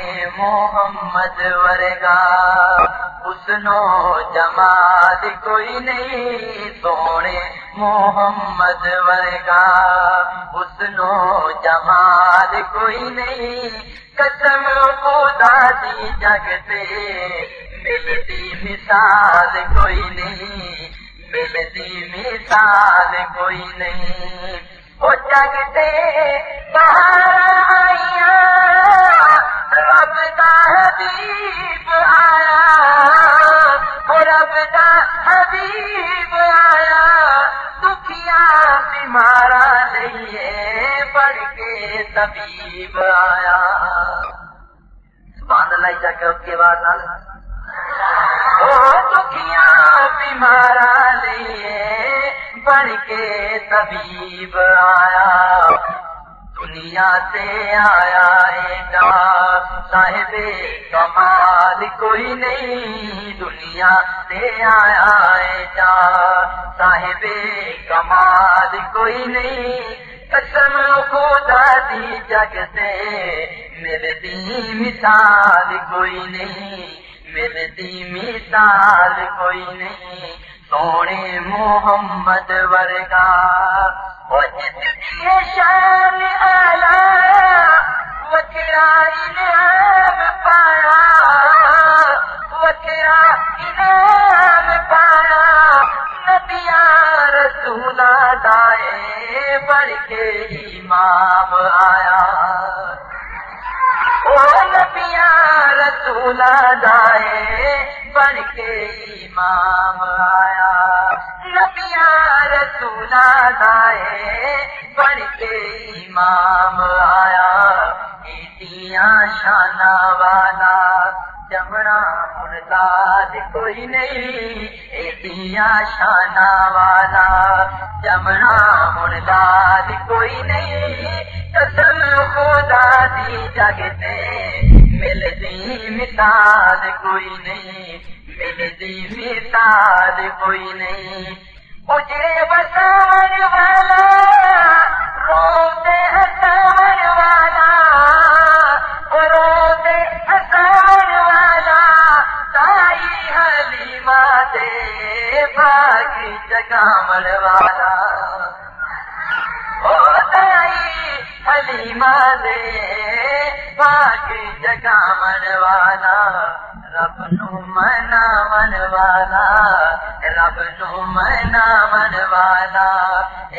سونے محمد ورگا۔ حسنو جمال کوئی نہیں سونے محمد ورگا۔ حسنو جمال کوئی نہیں، قسم خدا دی جگتے۔ ملتی مثال کوئی نہیں، ملتی مثال کوئی نہیں۔ وہ جگتے آیا حبیب آیا، دکھیا بیمارا نہیں ہے پڑھ کے طبیب آیا۔ سبحان اللہ، جا کے اس کے بعد دکھیا بیمارا لیے بڑھ کے طبیب آیا۔ دنیا سے آیا گا صاحب کمال کوئی نہیں، دنیا سے آیا جا صاحب کمال کوئی نہیں، قسم خدا دی جگ سے۔ ملتی مثال کوئی نہیں، ملتی مثال کوئی نہیں۔ سونے محمد ورگا رسولا دائے بڑھ کے امام آیا او نبیا رسول دائے بن کے امام آیا نبیا رسول دائے بن کے امام آیا۔ ایتیاں شانہ والا جمنا مرتاد کوئی نہیں۔ ایتیاں شانہ والا جمنا مرتاد کوئی نہیں۔ قسم خدا دی جگتے ملتی مثال کوئی نہیں۔ ملتی مثال کوئی نہیں۔ اجرے بسان والا، روتے والا روتے والا تائی دے باغی والا۔ او تائی والا، رب نو منا من والا۔ رب نو منا مروالا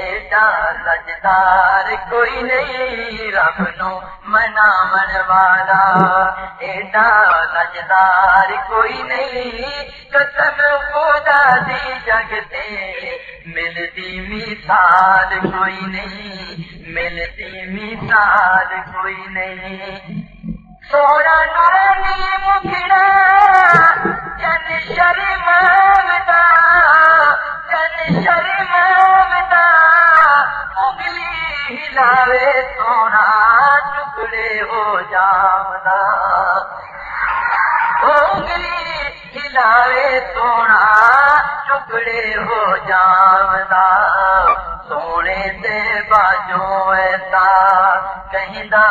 ایڈا لجدار کوئی نہیں رب نو منا من والا ایڈا لجدار کوئی نہیں، قسم خدا دی جگتے ملتی مثال کوئی نہیں، ملتی مثال کوئی نہیں۔ سونا نورانی مکھڑا جن ٹکڑے ہو جامدا اگلی ہلاوے سونا ٹکڑے ہو جامدا سونے سے باجو ایسا کہیں دا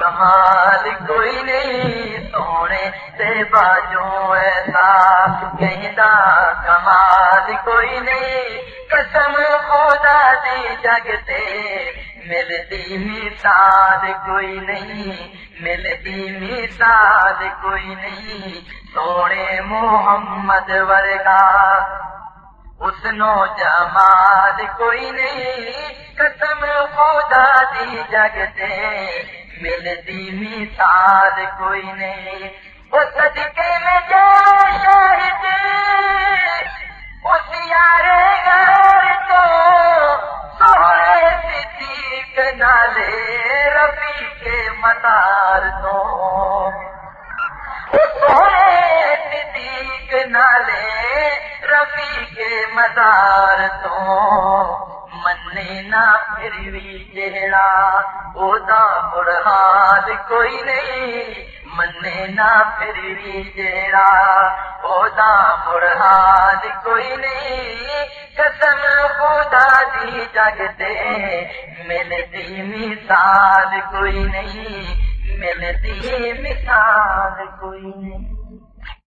کمال کوئی نہیں۔ سونے سے باجو ایسا کہیں دا کمال کوئی نہیں۔ قسم خدا دی جگتے ملتی مثال کوئی نہیں، ملتی مثال کوئی نہیں۔ سونے محمد ورگا، اس نو جمال کوئی نہیں۔ قسم خدا دی جگتے ملتی مثال کوئی نہیں۔ وہ صدقے میں جا شاہد۔ صدیق نالے ربی کے مدار تو۔ سوئے صدیق نالے ربی کے مدار تو۔ مننے نہ پھر بھی جہڑا او دا مرحال کوئی نہیں، مننے نہ پھر بھی جہڑا او برہان کوئی نہیں، قسم خدا دی جگتے ملتی مثال کوئی نہیں، ملتی مثال کوئی نہیں۔